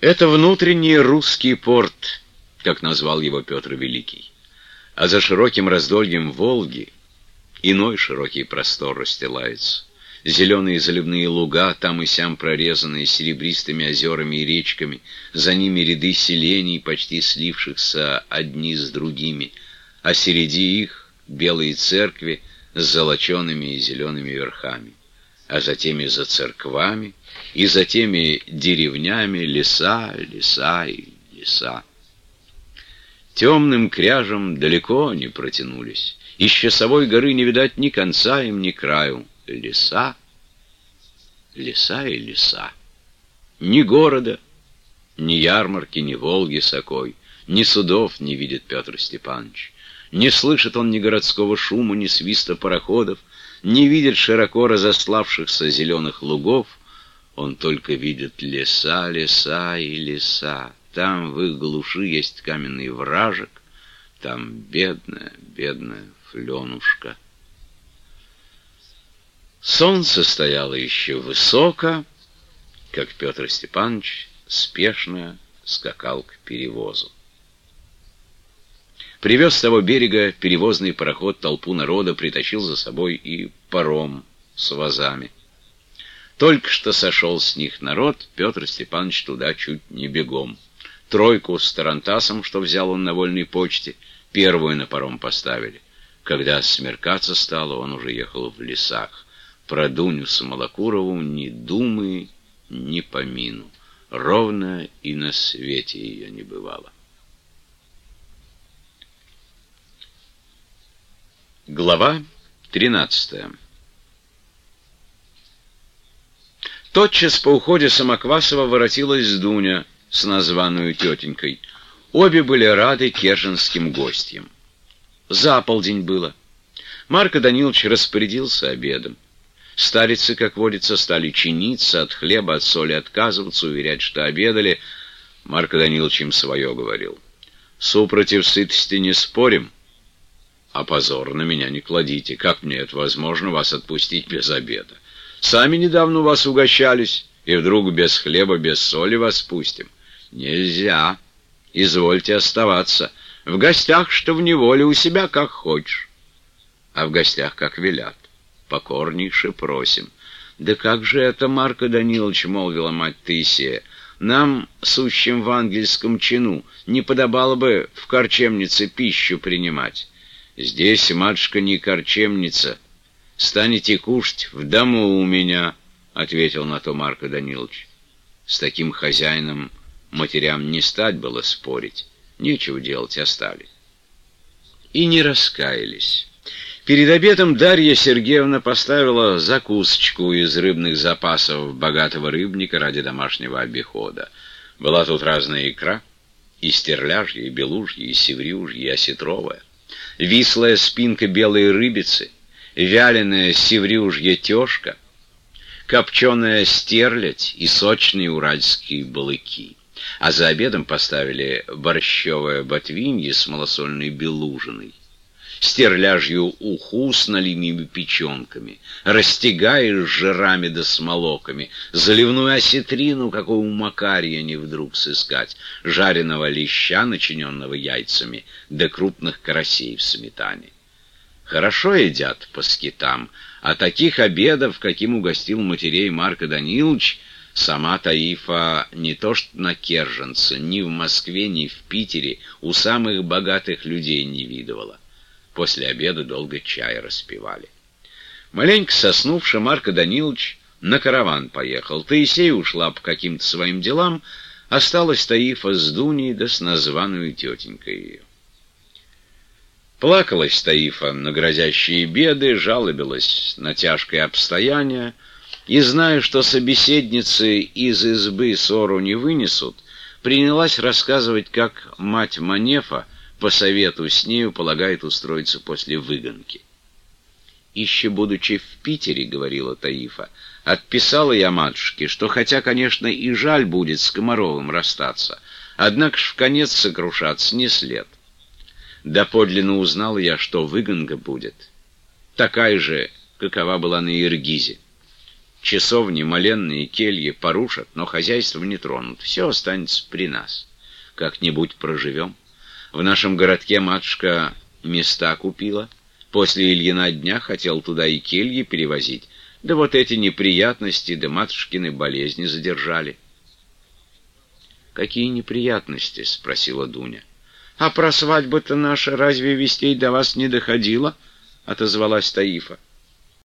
Это внутренний русский порт, как назвал его Петр Великий. А за широким раздольем Волги иной широкий простор расстилается. Зеленые заливные луга, там и сям прорезанные серебристыми озерами и речками, за ними ряды селений, почти слившихся одни с другими, а среди их белые церкви с золочеными и зелеными верхами а затем и за церквами, и за теми деревнями леса, леса и леса. Темным кряжем далеко не протянулись. Из часовой горы не видать ни конца им, ни краю. Леса, леса и леса. Ни города, ни ярмарки, ни Волги сокой, ни судов не видит Петр Степанович. Не слышит он ни городского шума, ни свиста пароходов, не видит широко разославшихся зеленых лугов, он только видит леса, леса и леса. Там в их глуши есть каменный вражек, там бедная, бедная фленушка. Солнце стояло еще высоко, как Петр Степанович спешно скакал к перевозу. Привез с того берега перевозный пароход толпу народа, притащил за собой и паром с вазами. Только что сошел с них народ, Петр Степанович туда чуть не бегом. Тройку с Тарантасом, что взял он на вольной почте, первую на паром поставили. Когда смеркаться стало, он уже ехал в лесах. Про Дуню Самолокурову ни думы, ни помину. Ровно и на свете ее не бывало. Глава 13 Тотчас по уходе Самоквасова воротилась Дуня с названную тетенькой. Обе были рады керженским гостям. За полдень было. Марко Данилович распорядился обедом. Старицы, как водится, стали чиниться, от хлеба, от соли отказываться, уверять, что обедали. Марко Данилович им свое говорил. «Супротив сытости не спорим». А позор на меня не кладите. Как мне это возможно вас отпустить без обеда? Сами недавно вас угощались, и вдруг без хлеба, без соли вас пустим. Нельзя. Извольте оставаться. В гостях, что в неволе, у себя как хочешь. А в гостях как велят. Покорнейше просим. Да как же это, Марко Данилович, молвила мать Таисея, нам, сущим в ангельском чину, не подобало бы в корчемнице пищу принимать. Здесь, матушка, не корчемница. Станете кушать в дому у меня, — ответил на то Марко Данилович. С таким хозяином матерям не стать было спорить. Нечего делать, остались. И не раскаялись. Перед обедом Дарья Сергеевна поставила закусочку из рыбных запасов богатого рыбника ради домашнего обихода. Была тут разная икра, и стерляжья, и белужья, и севрюжья, и осетровая вислая спинка белой рыбицы, вяленая севрюжья тёшка, копченая стерлядь и сочные уральские балыки. А за обедом поставили борщевое ботвинье с малосольной белужиной стерляжью уху с налимыми печенками, растягаешь жирами да смолоками, заливную осетрину, какой у Макария не вдруг сыскать, жареного леща, начиненного яйцами, да крупных карасей в сметане. Хорошо едят по скитам, а таких обедов, каким угостил матерей Марко Данилович, сама Таифа не то что на Керженце, ни в Москве, ни в Питере у самых богатых людей не видывала. После обеда долго чай распивали. Маленько соснувши, Марко Данилович на караван поехал. Таисея ушла по каким-то своим делам, осталась Таифа с Дуней да с названную тетенькой ее. Плакалась Таифа на грозящие беды, жалобилась на тяжкое обстояние, и, зная, что собеседницы из избы ссору не вынесут, принялась рассказывать, как мать Манефа по совету с нею полагает устроиться после выгонки. «Еще будучи в Питере, — говорила Таифа, — отписала я матушке, что хотя, конечно, и жаль будет с Комаровым расстаться, однако ж в конец сокрушаться не след. Доподлинно узнал я, что выгонка будет, такая же, какова была на Иргизе. Часовни, моленные кельи порушат, но хозяйство не тронут. Все останется при нас. Как-нибудь проживем. В нашем городке матушка места купила. После Ильина дня хотел туда и кельи перевозить. Да вот эти неприятности, да матушкины болезни задержали. «Какие неприятности?» — спросила Дуня. «А про свадьбу-то наша разве вестей до вас не доходило?» — отозвалась Таифа.